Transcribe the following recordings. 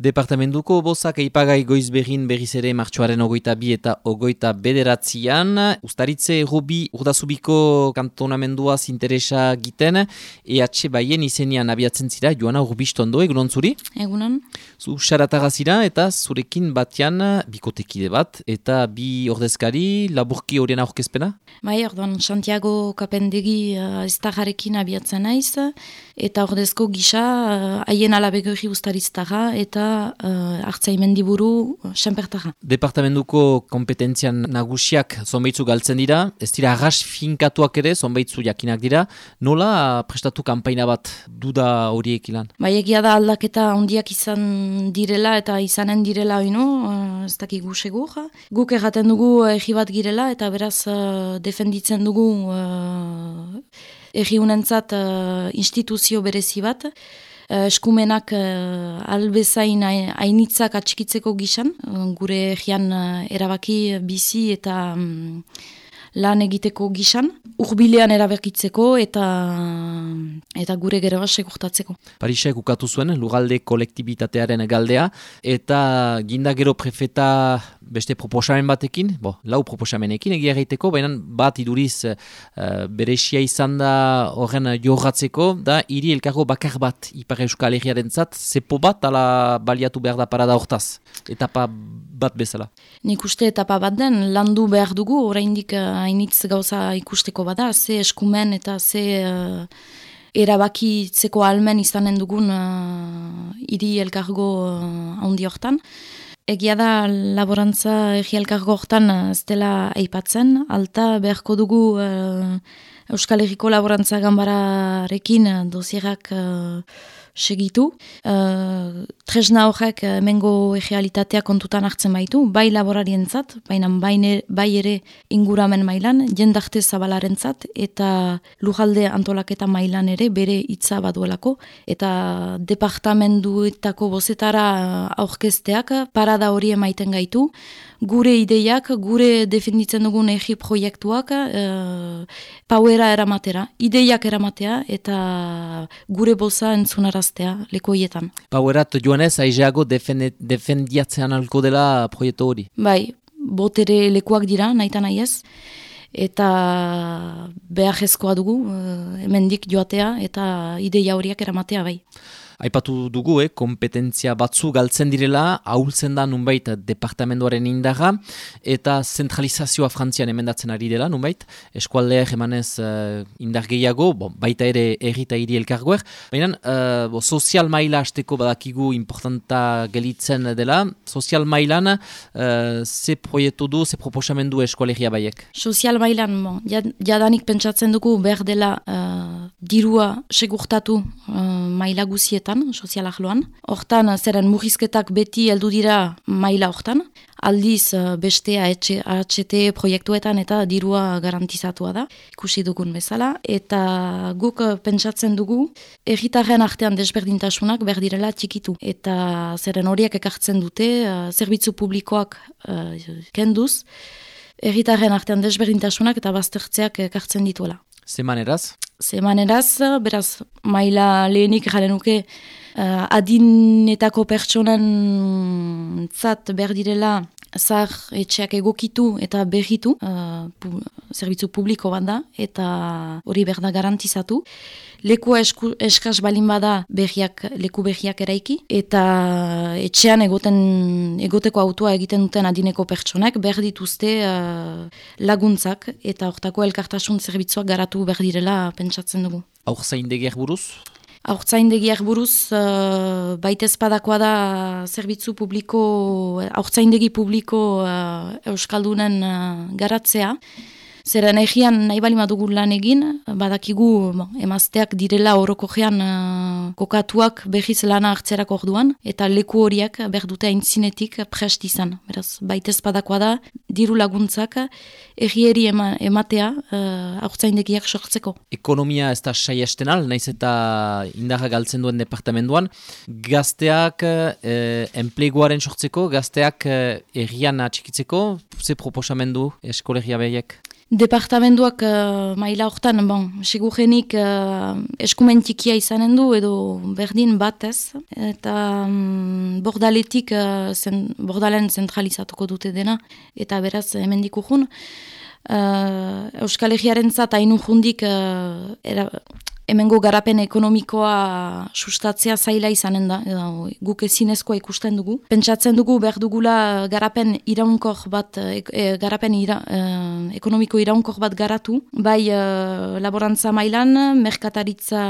Departamentuko bozak eipagai goiz behin berriz ere martxoaren ogoita bi eta ogoita bederatzean. Ustaritze errobi urdazubiko kantonamendua zinteresa giten, EH baien izenian abiatzen zira, joana urbiston do, egunon zuri? Egunon. Zu saratagazira eta zurekin batean bikotekide bat, eta bi ordezkari laburki horien aurkezpena? Bai, orduan, Santiago Kapendegi uh, ez abiatzen naiz, eta ordezko gisa uh, haien alabegorri ustaritztara, eta eta uh, hartzaimendiburu senpertara. Departamentuko kompetentzian nagusiak zonbaitzu galtzen dira, ez dira arras finkatuak ere zonbaitzu jakinak dira, nola prestatu kanpaina bat duda horiek ilan? Bai egia da aldaketa handiak izan direla eta izanen direla oinu, uh, ez dakik gusegur. Guk erraten dugu egi bat girela eta beraz uh, defenditzen dugu uh, egi uh, instituzio berezi bat, eskumenak uh, albezain hainitzak atxikitzeko gizan, gure egian erabaki bizi eta um, lan egiteko gizan, urbilean eraberkitzeko eta eta gure gero sekurtatzeko. Parisek ukatu zuen, lugalde kolektibitatearen galdea, eta ginda gero prefeta beste proposamen batekin, bo, lau proposamenekin egia egiteko, baina bat iduriz uh, beresia izan da horren jorratzeko, da hiri elkargo bakar bat Ipar Euskal Herriaren zat, zepo bat ala baliatu behar da parada hortaz, etapa bat bezala. Nik uste etapa bat den, landu behar dugu, oraindik hainitz gauza ikusteko bada, ze eskumen eta ze uh, erabakitzeko almen izanen dugun uh, iri elkargo uh, hortan. Egia da laborantza egi elkargo hortan ez dela aipatzen, alta beharko dugu uh, Euskal Herriko laborantza gambararekin dosierak segitu. Uh, tresna horrek uh, mengo egealitatea kontutan hartzen baitu, bai laborarien zat, baina bai ere inguramen mailan, jendarte zabalaren zat, eta lujalde antolaketa mailan ere bere hitza baduelako, eta departamenduetako bozetara aurkezteak parada hori emaiten gaitu, gure ideiak, gure defenditzen dugun egi proiektuak uh, pauera eramatera, ideiak eramatea eta gure boza entzunaraztea lekoietan. Pauerat joanez, aizeago defendiatzean alko dela proiektu hori? Bai, botere lekuak dira, nahi nahi ez, eta behar dugu, uh, hemendik joatea eta ideia horiak eramatea bai. Aipatu dugu, eh, kompetentzia batzu galtzen direla, ahultzen da nunbait departamentoaren indaga, eta zentralizazioa frantzian emendatzen ari dela, nunbait, eskualdeak emanez uh, indar gehiago, bon, baita ere errita hiri elkargoer, baina uh, sozial maila hasteko badakigu importanta gelitzen dela, sozial mailan uh, ze proiektu du, ze proposamendu eskualegia baiek? Sozial mailan, bon, jadanik pentsatzen dugu behar dela uh, dirua segurtatu uh, maila guzietan, hortan, sozialak loan. Hortan, zeren mugizketak beti heldu dira maila hortan. Aldiz, eh, beste AHT proiektuetan eta dirua garantizatua da, ikusi dugun bezala. Eta guk eh, pentsatzen dugu, erritarren artean desberdintasunak berdirela txikitu. Eta zeren horiek ekartzen dute, uh, zerbitzu publikoak uh, kenduz, erritarren artean desberdintasunak eta baztertzeak ekartzen dituela. Zemaneraz? Zemaneraz, beraz, maila lehenik jaren nuke uh, adinetako pertsonan zat berdirela zar etxeak egokitu eta berritu, uh, pu zerbitzu publiko bat da, eta hori berda garantizatu. Lekua esku, eskaz balin bada berriak, leku berriak eraiki, eta etxean egoten, egoteko autua egiten duten adineko pertsonak berdituzte uh, laguntzak, eta hortako elkartasun zerbitzuak garatu berdirela pentsatzen dugu. Aur zain buruz? Aurtzaindegiak buruz, uh, baitez padakoa da zerbitzu publiko, aurtzaindegi publiko uh, Euskaldunen uh, garatzea. Zeren egian nahi bali madugu lan egin, badakigu bon, emazteak direla horoko gean uh, kokatuak behiz lana hartzerak orduan, eta leku horiak behar dute aintzinetik prest izan. Beraz, baitez padakoa da, diru laguntzak egieri ema, ematea uh, sortzeko. Ekonomia ez da saiesten al, naiz eta indarra galtzen duen departamentuan, gazteak uh, enpleguaren sortzeko, gazteak uh, errian atxikitzeko, ze proposamendu eskolegia behiek? Departamentuak uh, maila hortan, bon, segurenik uh, eskumentikia izanen du edo berdin bat ez. Eta um, bordaletik, uh, zen, bordalen zentralizatuko dute dena. Eta beraz, hemen dikujun. Uh, Euskal Egiaren zat, hainu jundik, uh, hemengo garapen ekonomikoa sustatzea zaila izanen da, edo, guk ezinezkoa ikusten dugu. Pentsatzen dugu behar dugula garapen iraunkor bat, e, e, garapen ira, e, ekonomiko iraunkor bat garatu, bai e, laborantza mailan, merkataritza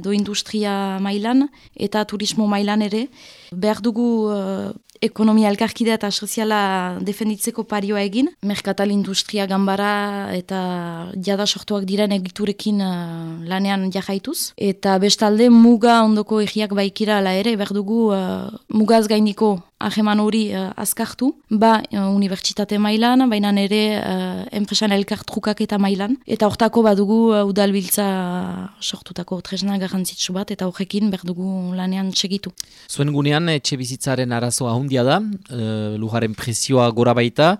edo industria mailan, eta turismo mailan ere. Behar dugu ekonomia elkarkidea eta soziala defenditzeko parioa egin, merkatal industria gambara eta jada sortuak diren egiturekin uh, lanean jahaituz. Eta bestalde muga ondoko egiak baikira ala ere, berdugu uh, mugaz gaindiko aheman hori uh, azkartu, ba uh, unibertsitate mailan, baina nire uh, enpresan elkartrukak eta mailan. Eta hortako badugu uh, udalbiltza sortutako tresna garrantzitsu bat, eta horrekin berdugu lanean segitu. Zuen gunean, etxe bizitzaren arazoa hundia da, uh, lujaren presioa gora baita,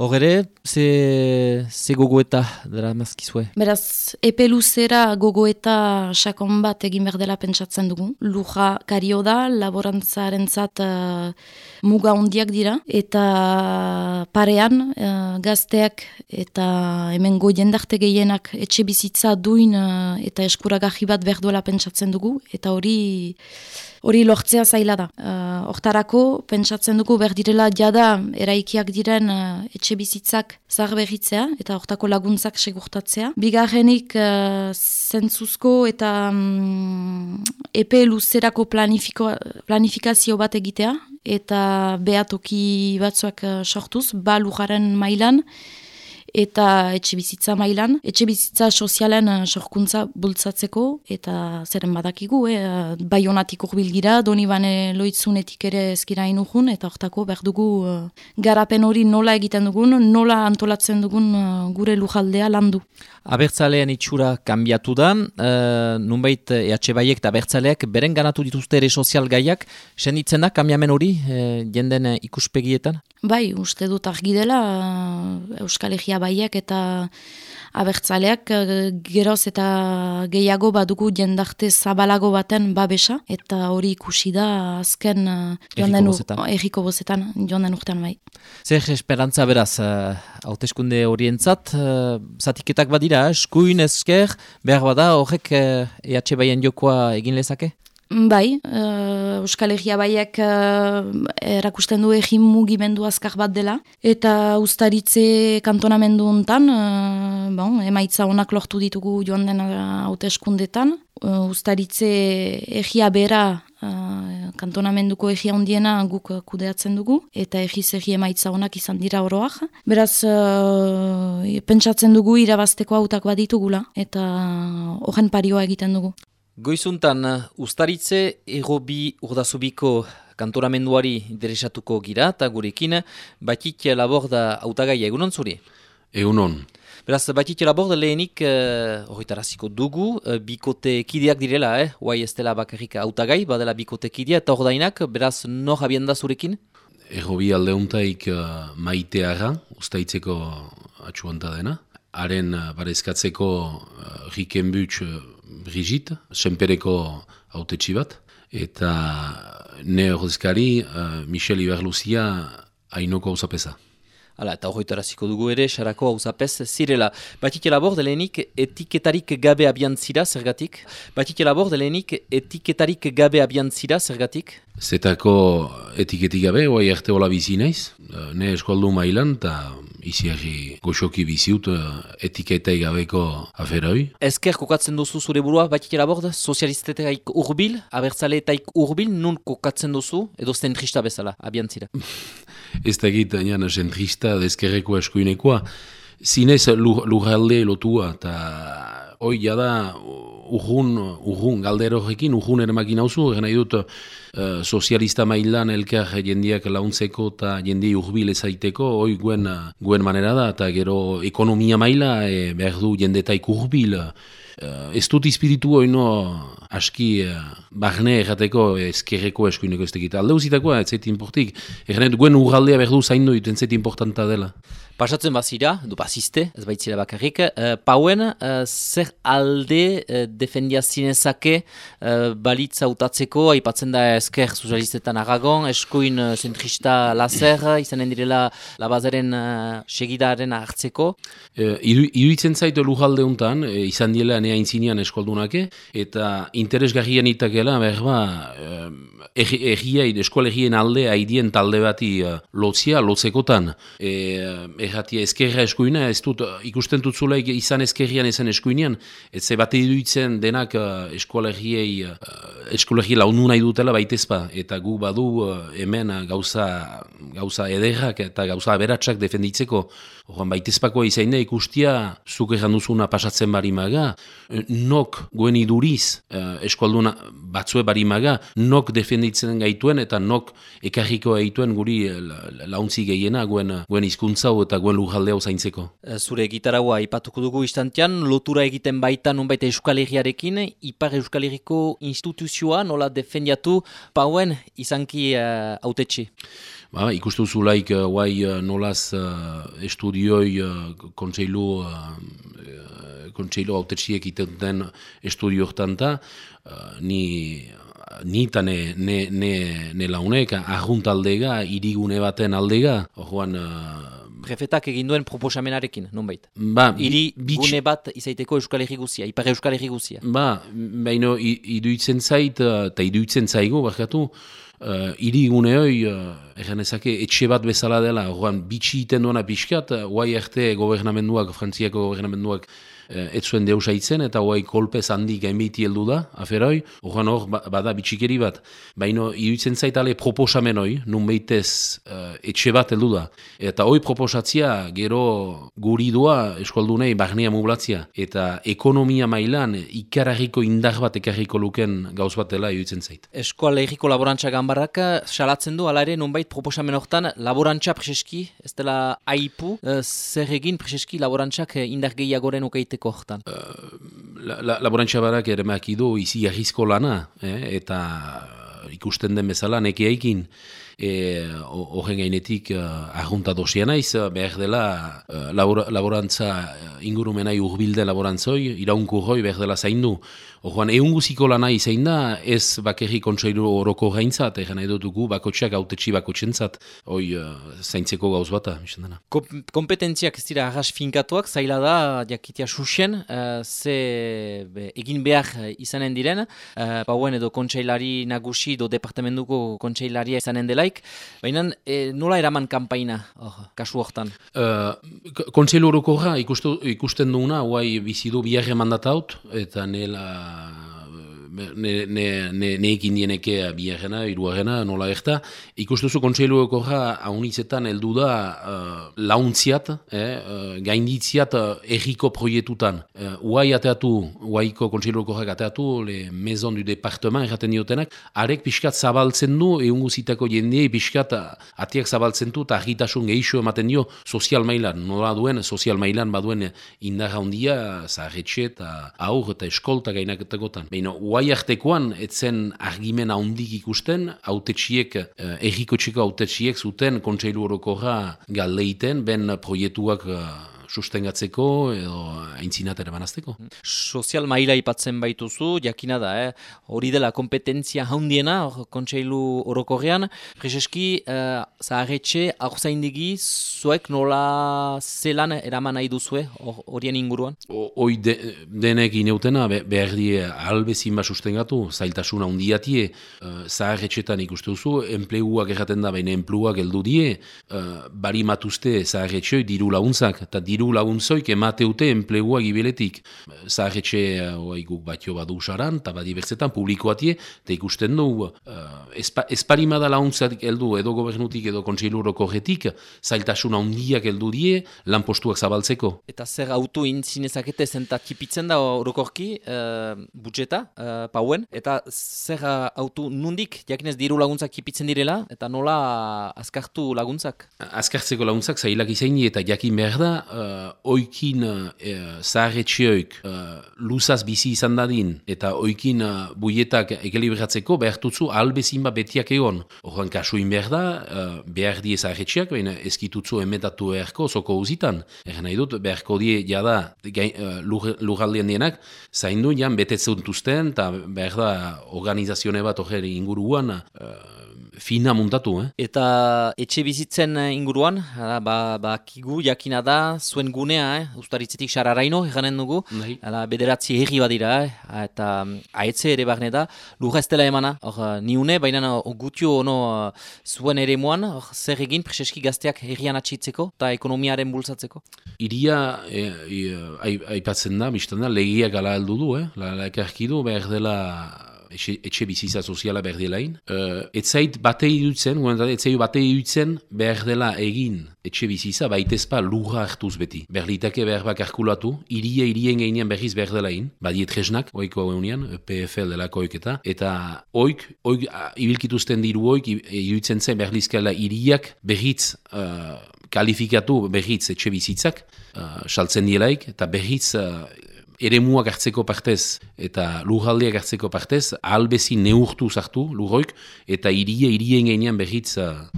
Hor ze, ze gogoeta dara mazkizue? Beraz, epe luzera gogoeta sakon bat egin behar dela pentsatzen dugu. Luja kario da, laborantzaren zat uh, muga hondiak dira. Eta parean, uh, gazteak eta hemen jendarte gehienak etxe bizitza duin uh, eta eskuragahi bat behar duela pentsatzen dugu. Eta hori... Hori lortzea zaila da. Hortarako, pentsatzen dugu behar direla jada eraikiak diren uh, etxe bizitzak zahar behitzea eta hortako laguntzak segurtatzea. Bigarrenik uh, eta um, epe luzerako planifikazio bat egitea eta behatoki batzuak uh, sortuz, ba lujaren mailan, eta etxe bizitza mailan, etxe bizitza sozialen uh, sorkuntza bultzatzeko, eta zeren badakigu, eh, bai honatik urbilgira, doni bane loitzunetik ere ezkira inuhun, eta hortako behar dugu uh, garapen hori nola egiten dugun, nola antolatzen dugun gure lujaldea landu. Abertzalean itxura kanbiatu da, uh, nunbait EH Baiek eta abertzaleak beren ganatu dituzte ere sozial gaiak, senditzen da kambiamen hori uh, jenden ikuspegietan? Bai, uste dut argi dela Euskal Egia Baiek eta abertzaleak eh, geroz eta gehiago badugu jendarte zabalago baten babesa eta hori ikusi da azken uh, erriko bozetan joan den urtean bai. Zer esperantza beraz, uh, hauteskunde horientzat, uh, zatiketak badira, eskuin ezker, behar bada horrek uh, EH Baien jokoa egin lezake? Bai, uh, Euskal Herria baiak uh, erakusten du egin mugimendu azkar bat dela. Eta ustaritze kantonamendu hontan, uh, bon, emaitza honak lortu ditugu joan den haute eskundetan. Uh, ustaritze egia bera, uh, kantonamenduko egia hondiena guk kudeatzen dugu. Eta egiz egia emaitza honak izan dira oroak. Beraz, uh, pentsatzen dugu irabazteko hautak bat ditugula. Eta horren parioa egiten dugu. Goizuntan, ustaritze egobi urdazubiko kantoramenduari interesatuko gira, eta gurekin, batik laborda autagai egunon zuri? Egunon. Beraz, batik laborda lehenik, uh, dugu, uh, bikote kideak direla, eh? Huai ez dela bakarrik autagai, badela bikote kidea, eta ordainak, beraz, nor abien da zurekin? Egobi aldeuntaik uh, maiteara, ustaitzeko atxuanta dena. Haren uh, barezkatzeko uh, riken Brigitte, senpereko autetxi bat, eta ne horrezkari uh, Michel Iberluzia hainoko hausapesa. Hala, eta horretaraziko dugu ere, sarako hausapes zirela. Batik elabor delenik etiketarik gabe abian zira, zergatik? Batik elabor delenik etiketarik gabe abian zira, zergatik? Zetako etiketik gabe, oai arte hola bizi naiz, ne eskualdu mailan, eta iziari goxoki biziut etiketai gabeko aferoi. Ezker kokatzen duzu zure burua, batik elabor, sozialistetaik urbil, abertzaleetaik urbil, nun kokatzen duzu, edo zentrista bezala, abian zira? ez da egit, nian, zentrista, dezkerreko eskuinekoa, zinez lurralde lotua, eta hoi jada urrun, urrun, galdero horrekin, urrun eramakin hauzu, nahi dut uh, sozialista mailan elkar jendiak launtzeko eta jendi urbil ezaiteko, hoi guen, guen manera da, eta gero ekonomia maila e, behar du jendetaik urbil, Uh, ez dut izpiritu hori no aski uh, barne errateko ezkerreko eskuineko ez tekita. Alde uzitakoa, ez zait importik. Errenet, guen urraldea berdu zaindu dut, ez importanta dela. Pasatzen bazira, du baziste, ez baitzira bakarrik, uh, pauen, uh, zer alde uh, defendia zinezake uh, balitza utatzeko, aipatzen da esker sozialistetan agagon, eskuin uh, zentrista lazer, izanen direla labazaren uh, segidaren hartzeko. Uh, Iruitzen zaitu lujalde untan, uh, izan diela nea intzinean eskoldunake, eta interesgarrian itakela, berba, uh, errien, eskolegien alde, haidien talde bati uh, lotzia, lotzekotan, e, erratia eskerra eskuina, ez dut ikusten dut zula izan eskerrian ezen eskuinean, ez ze bat eduitzen denak uh, eskolegiei, uh, launu nahi dutela baitezpa, eta gu badu uh, hemen gauza, gauza ederrak eta gauza aberatsak defenditzeko, Oran, baitezpakoa izain da ikustia, zuk erran duzuna pasatzen bari maga, nok guen iduriz uh, eskualduna batzue bari maga, nok defenditzen gaituen eta nok ekarriko gaituen guri launtzi gehiena guen, guen izkuntzau eta guen lujaldea zaintzeko. Eh, zure gitaragua ipatuko dugu istantean, lotura egiten baita nunbait Euskal Herriarekin, Ipar Euskal Herriko instituzioa nola defendiatu pauen izanki uh, autetxe. Ba, ikustu zulaik uh, guai uh, nolaz uh, estudioi uh, kontseilu uh, kontseilu autetxiek iten den estudio hortan uh, ni ni eta ne, ne, ne, ne launek, ahunt aldega, irigune baten aldega, joan... Uh, Prefetak egin duen proposamenarekin, nonbait. Ba, Iri gune bat izaiteko Euskal Herri guzia, Ipar Euskal Herri guzia. Ba, baino, iduitzen zait, eta iduitzen zaigu, barkatu, uh, iri gune hoi, uh, etxe bat bezala dela, joan, bitxi iten duena pixkat, guai arte gobernamenduak, frantziako gobernamenduak, Eh, ez zuen deus eta hoai kolpez handi gainbiti heldu da, aferoi, horren hor, ba, bada bitxikeri bat. Baina, iruditzen zaitale proposamen hoi, nun behitez uh, etxe bat heldu da. Eta hoi proposatzia, gero guri dua eskualdunei barnea mublatzia. Eta ekonomia mailan ikararriko indar bat ekarriko luken gauz batela iruditzen zait. Eskual egiko laborantza gambarrak salatzen du, ala ere, nun proposamen hortan, laborantza preseski, ez dela aipu, uh, zer egin preseski laborantzak indar gehiagoren ukeite egiteko hortan? La, laborantza barak ere makidu izi ahizko lana, eh? eta ikusten den bezala eikin, e, horren gainetik uh, argunta dosia naiz, behar dela uh, laborantza ingurumenai urbilde laborantzoi, iraunku hoi behar dela zaindu, Orduan, egun guziko lana izain da, ez bakerri kontsailu oroko gaintzat, egan nahi dutugu bakotxeak autetxi bakotxentzat, hoi uh, zaintzeko gauz bata, misen dena. kompetentziak ez dira arras finkatuak, zaila da, jakitia susen, uh, ze egin behar izanen diren, uh, bauen edo kontsailari nagusi, edo departamentuko kontsailaria izanen delaik, baina e, nola eraman kampaina, oh, kasu hortan? Uh, kontsailu oroko ikusten duguna, guai bizidu biharre mandataut, eta nela ne, ne, ne, neekin dieneke biharrena, iruarrena, nola erta. Ikustuzu kontseilueko ja, haunitzetan heldu da uh, launtziat, eh, uh, gainditziat uh, erriko proietutan. Uh, uai ateatu, uaiko kontseilueko ja ateatu, le maison du departement erraten diotenak, arek pixkat zabaltzen du, egun guzitako jendei pixkat atiak zabaltzen du, eta argitasun gehixo ematen dio sozial mailan, nola duen, sozial mailan baduen indarra handia, zaharretxe eta aur eta eskolta gainaketekotan. Beino, artekoan etzen argimen handik ikusten, autetxiek, eh, errikotxeko autetxiek zuten kontseilu orokorra galdeiten, ben proietuak eh, sustengatzeko edo aintzinat ere banazteko. Sozial maila ipatzen baituzu, jakina da, eh? hori dela kompetentzia handiena, kontseilu orokorrean. Prezeski, uh, zaharretxe, zaindegi, zuek nola zelan eraman nahi duzue horien inguruan? Hoi de, denek ineutena, behar die albezin ba sustengatu, zailtasuna handiatie, uh, zaharretxetan ikustu duzu, enpleguak erraten da, baina enpleguak heldu die, uh, bari matuzte zaharretxoi diru launtzak, eta diru diru laguntzoik emateute enplegua gibeletik. Zaharretxe uh, guk batio badu usaran, eta badi bertzetan publikoatie, eta ikusten du, uh, esparimada laguntzatik heldu edo gobernutik edo kontseiluroko jetik, zailtasun handiak heldu die, lan postuak zabaltzeko. Eta zer autu intzinezakete zenta tipitzen da orokorki uh, budjeta, uh, pauen, eta zer autu nundik, jakinez diru laguntzak tipitzen direla, eta nola azkartu laguntzak? Azkartzeko laguntzak zailak izaini eta jakin behar da, uh, oikin uh, zaharretxeoik uh, luzaz bizi izan dadin, eta oikin uh, buietak ekelibratzeko behartutzu albezin bat betiak egon. Horren kasuin behar da, uh, behar die zaharretxeak, baina eskitutzu emetatu beharko zoko uzitan. Erren nahi dut, beharko die jada uh, lurraldean dienak, zaindu jan betetzuntuzten, eta behar da organizazione bat hori inguruan, uh, fina muntatu, eh? Eta etxe bizitzen eh, inguruan, ba, ba kigu jakina da, zuen gunea, eh? Uztaritzetik sararaino, eganen dugu, Nahi. bederatzi herri badira, eh? eta ahetze ere barne da, lurra ez dela emana, hor, eh, niune, baina gutio ono eh, zuen ere muan, hor, zer egin, preseski gazteak herrian atxitzeko, eta ekonomiaren bultzatzeko? Iria, aipatzen da, biztan da, legiak ala heldu du, eh? La, la ekarkidu, behar dela etxe, etxe bizitza soziala behar delain. Uh, etzait batei dutzen, etzait batei dutzen behar dela egin etxe bizitza, baitezpa lurra hartuz beti. Berlitake behar bak arkulatu, irie irien geinean berriz behar delain, badiet jesnak, oiko eunian, PFL delako oiketa, eta oik, oik, ibilkituzten diru oik, iruditzen zen berlizkala iriak berriz uh, kalifikatu berriz etxe bizitzak, uh, saltzen dielaik, eta berriz uh, eremuak hartzeko partez eta lurraldeak hartzeko partez, albezi neurtu zartu lurroik, eta irie, irien gainean berriz uh,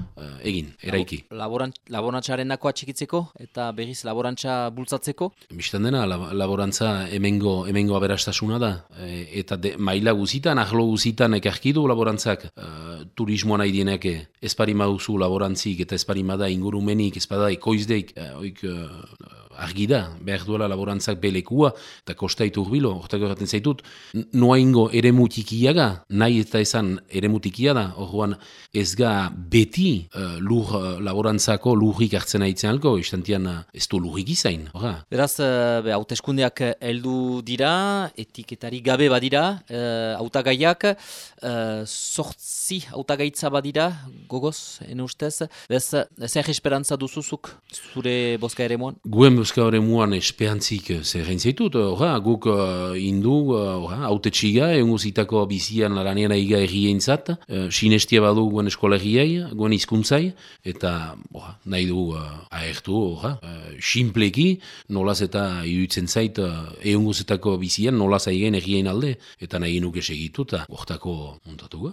egin, eraiki. laborantzaren dako atxikitzeko eta berriz laborantza bultzatzeko? Bistan dena, laborantza emengo, emengo aberastasuna da, e, eta de, maila guzitan, ahlo guzitan ekarkidu laborantzak uh, turismoa nahi dienak espari mauzu laborantzik eta espari da ingurumenik, espada ekoizdeik, uh, oik, argi da, behar duela laborantzak belekua, eta kostaitu urbilo, ortako erraten zaitut, noa ingo ere mutikiaga, nahi eta esan ere mutikia da, orduan ez ga beti uh, lur uh, laborantzako lurrik hartzen aitzen alko, istantian uh, ez du lurrik izain, orra. Beraz, uh, hauteskundeak heldu dira, etiketari gabe badira, uh, autagaiak, uh, sortzi autagaitza badira, gogoz, ene ustez, bez, zer esperantza duzuzuk zure boska ere moan? Guen boska ere moan espeantzik zer zaitut, orra, guk uh, indu, orra, haute txiga, egun guzitako bizian laranean aiga errien zat, uh, sinestia badu guen eskolegiai, guen izkuntzai, eta orra, nahi du uh, ahertu, orra, uh, simpleki, nolaz eta iruditzen zait, uh, egun bizian, nolaz aigen errien alde, eta nahi nuke segitu, eta ortako montatu